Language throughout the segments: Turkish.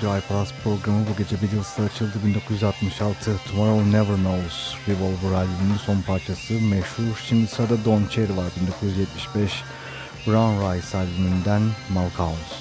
Radyo iPlus programı bu gece Beatles'ta açıldı. 1966 Tomorrow Never Knows Revolver albümünün son parçası meşhur. Şimdi sırada Don Cherry var 1975 Brown Rice albümünden Malcolms.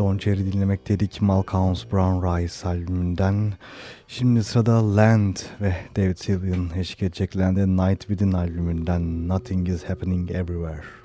Don Cherry dinlemekteydik Malcolm's Brown Rice albümünden. Şimdi sırada Land ve David Sylvian eşlik edeceklerinde Night Within albümünden Nothing is Happening Everywhere.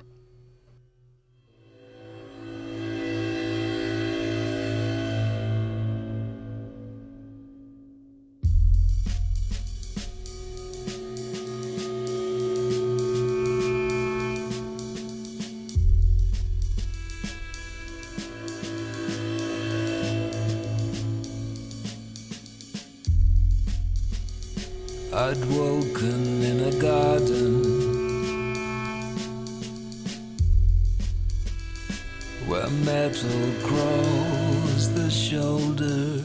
where metal grows the shoulders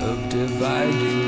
of dividing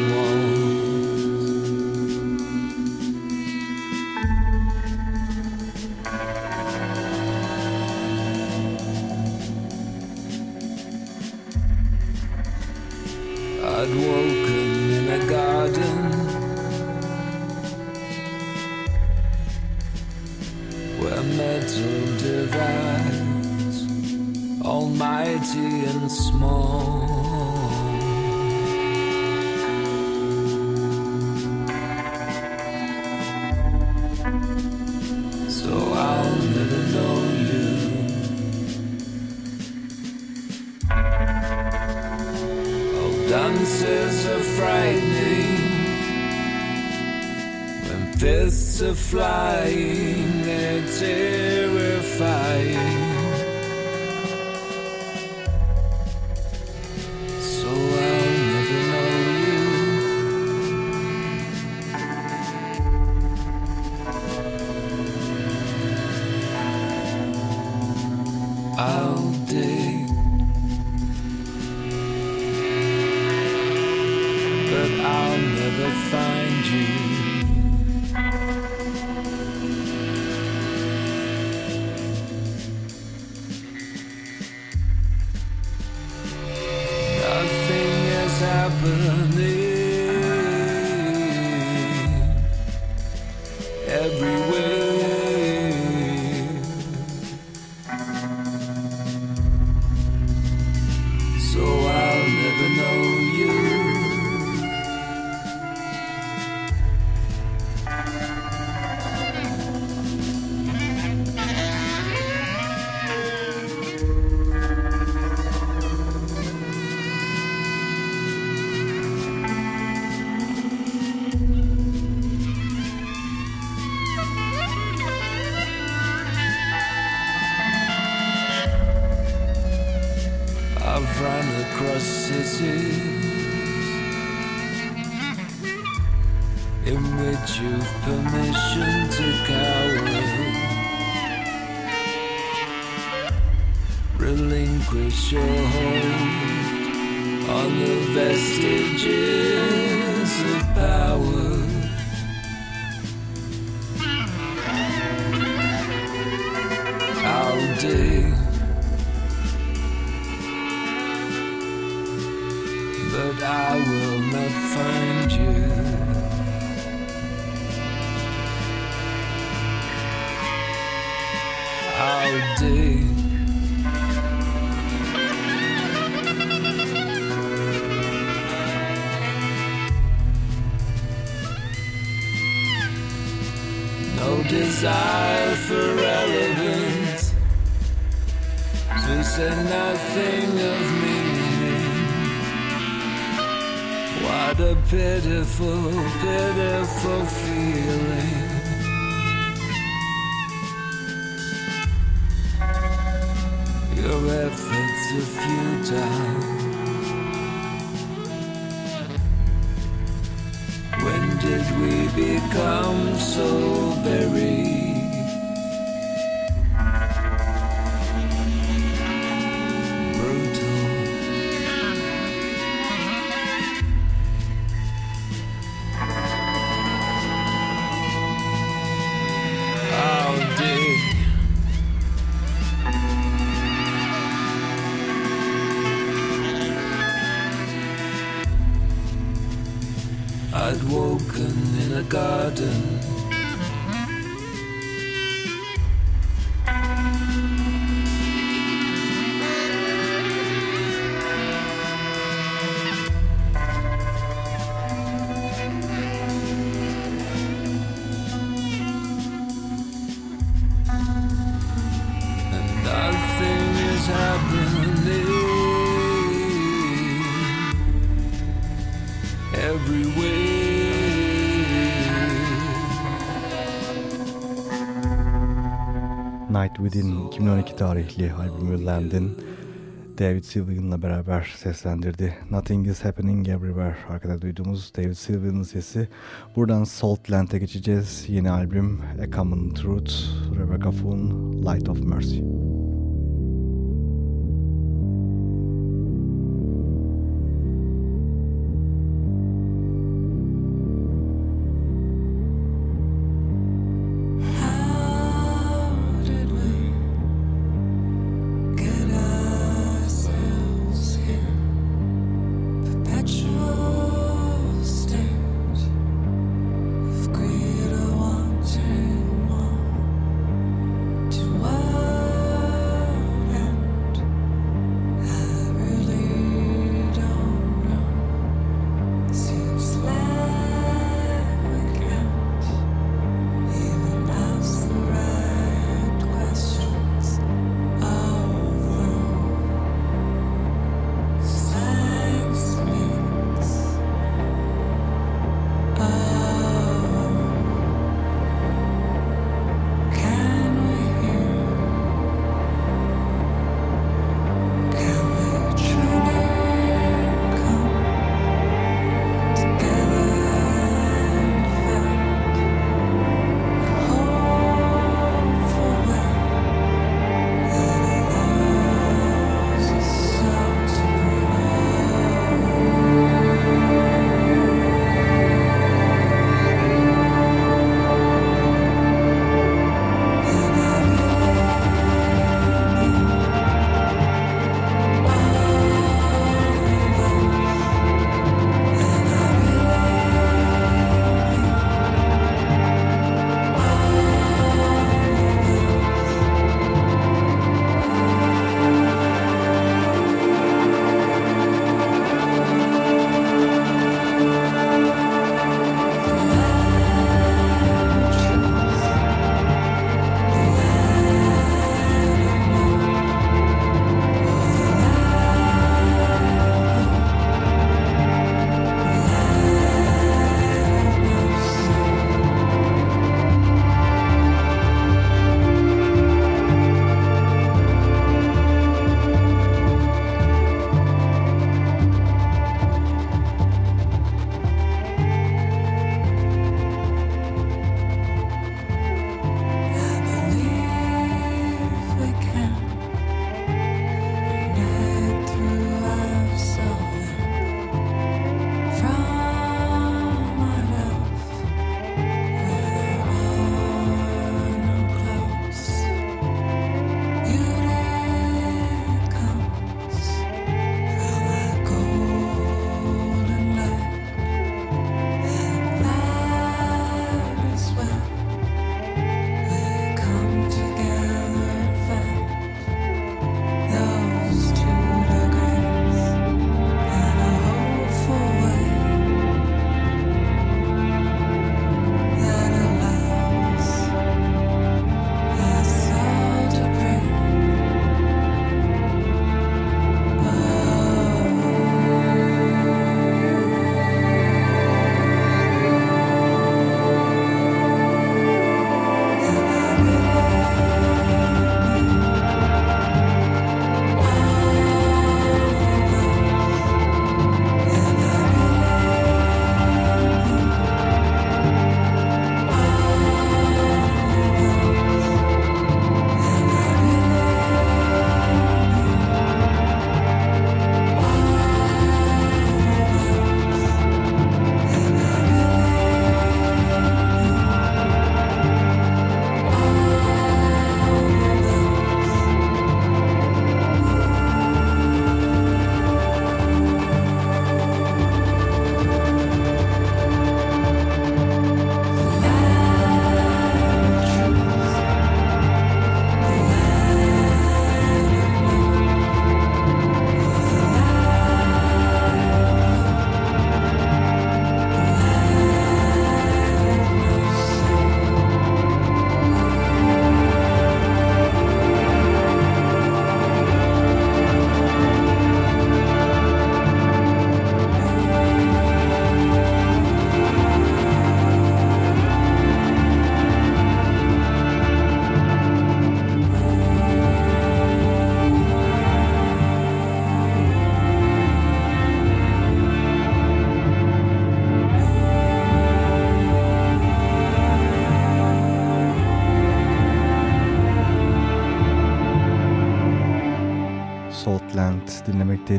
efforts are futile. When did we become so very? Within 2012 tarihli albümü Land'in David Sylvian'la beraber seslendirdi. Nothing is Happening Everywhere arkada duyduğumuz David Sylvian'ın sesi. Buradan Salt Land'e geçeceğiz. Yeni albüm A Common Truth, Rebecca Foon, Light of Mercy.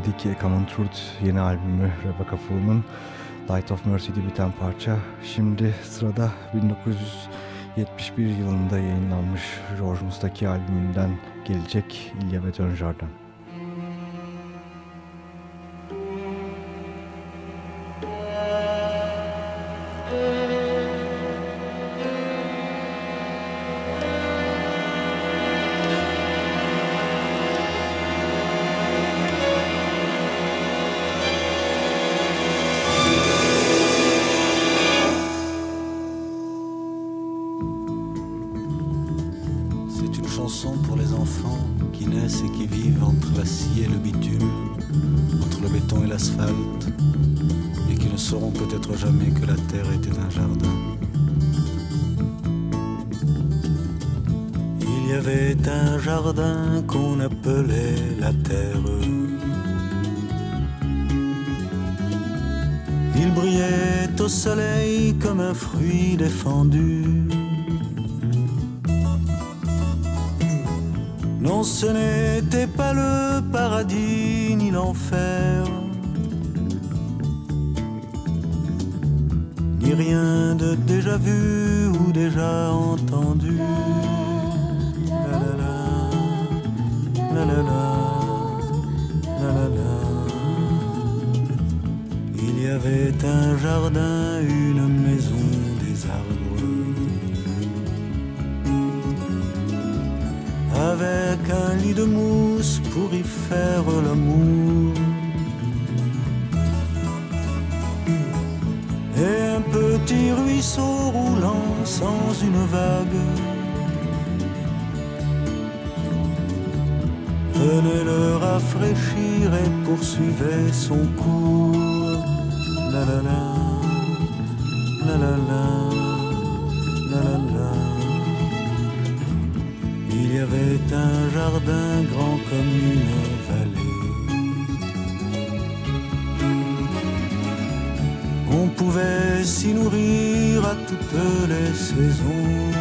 Dinlemekteydik. A Common Truth yeni albümü Rebecca Full'un Light of Mercy'de biten parça. Şimdi sırada 1971 yılında yayınlanmış George Mustaki albümünden gelecek İlya sauront peut-être jamais que la terre était un jardin. Il y avait un jardin qu'on appelait la terre. Il brillait au soleil comme un fruit défendu. Non, ce n'était pas le paradis ni l'enfer. Rien de déjà vu ou déjà entendu. La la la, la la la, la la la. Il y avait un jardin, une maison avec un lit de mousse pour y faire vague. Venez le rafraîchir et poursuivait son cours. Pouvait s'y nourrir à toutes les saisons.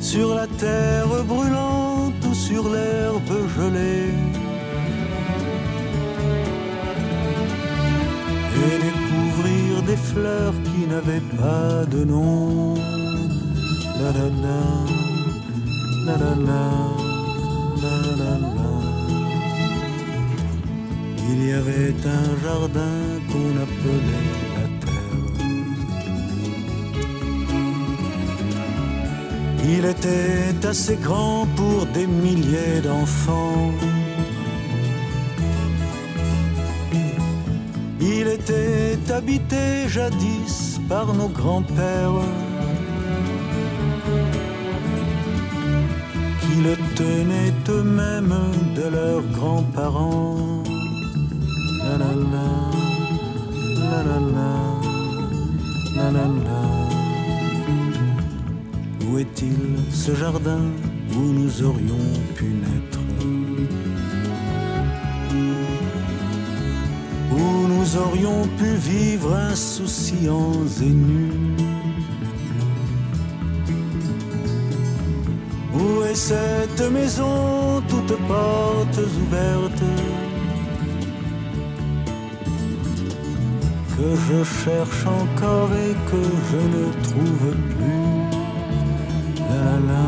Sur la terre brûlante ou sur l'herbe gelée. Et découvrir des fleurs qui n'avaient pas de nom la la, Il y avait un jardin qu'on appelait la terre. Il était assez grand pour des milliers d'enfants. Il était habité jadis par nos grands-pères le tenaient eux-mêmes de leurs grands-parents. Où est-il ce jardin où nous aurions pu naître Où nous aurions pu vivre insouciants et nus cette maison, toutes portes ouvertes, que je cherche encore et que je ne trouve plus. La la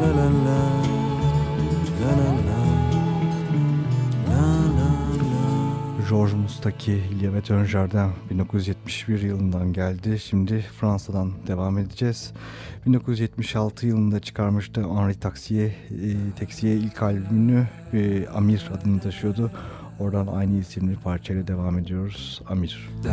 la, la la la, la la. George Mustaki, Ilya ve Tönjar'dan 1971 yılından geldi. Şimdi Fransa'dan devam edeceğiz. 1976 yılında çıkarmıştı Henri Taxier, e, Texier ilk albümünü e, Amir adını taşıyordu. Oradan aynı isimli parçayla devam ediyoruz. Amir. Da,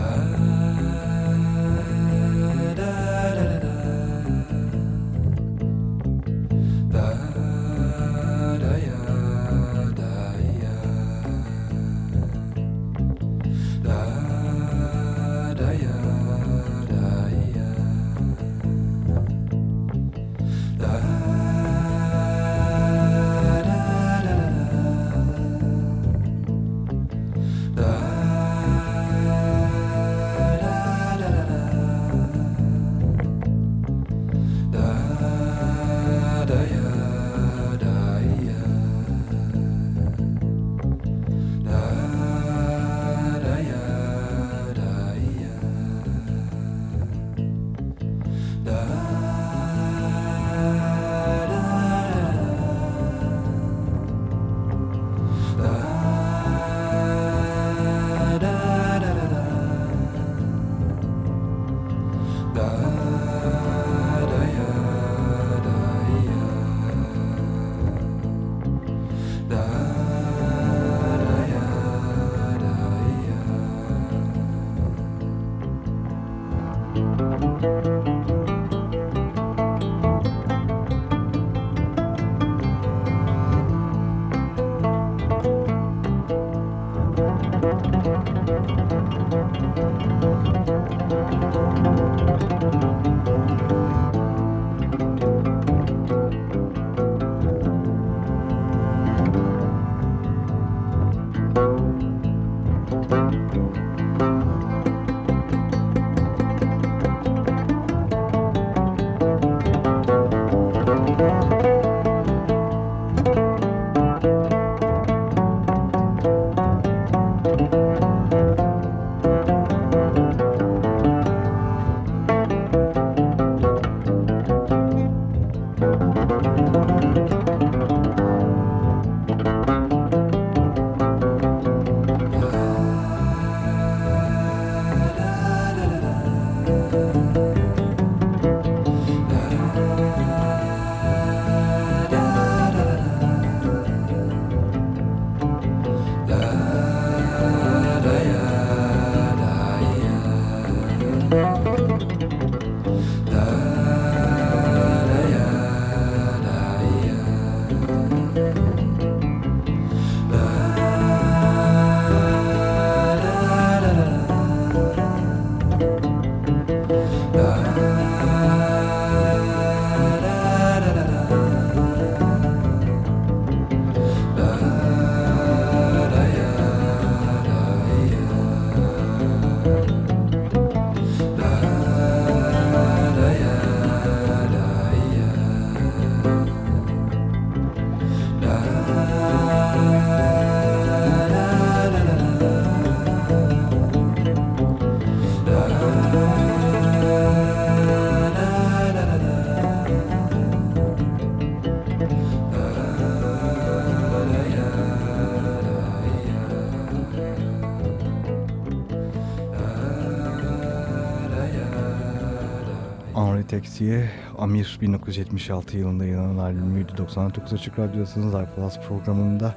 Texi'ye Amir 1976 yılında yayınlanan albümüydü. 99 Açık Radyo'dasınız iPlus programında.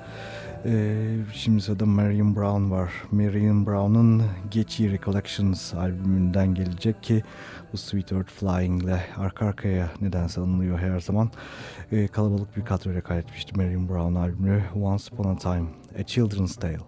Ee, şimdi sırada Marion Brown var. Marion Brown'un Geçi Recollections albümünden gelecek ki bu Sweet Earth Flying ile arka arkaya nedense anılıyor her zaman. Ee, kalabalık bir kadroyla kaydetmişti Marion Brown albümü Once Upon a Time, A Children's Tale.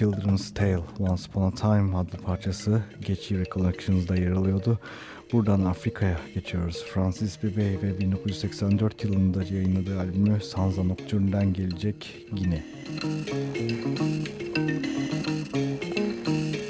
Children's Tale, Once Upon a Time adlı parçası Geçi Recollections'da yer alıyordu. Buradan Afrika'ya geçiyoruz. Francis Bebey ve 1984 yılında yayınladığı albümü Sanza Nocturne'den gelecek Gine. Bey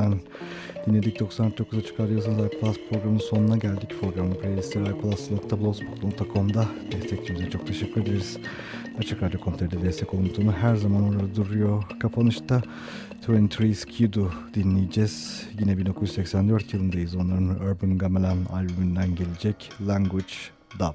Nocturne'den dinledik. 99'a çıkarıyorsanız iPlus programının sonuna geldik. Programın playlistleri iPlus.blogspot.com'da destekçimize çok teşekkür ederiz. Açık Radyo Komiter'de destek olun her zaman orada duruyor. Kapanışta 23 Skido dinleyeceğiz. Yine 1984 yılındayız. Onların Urban Gamelan albümünden gelecek Language Dub.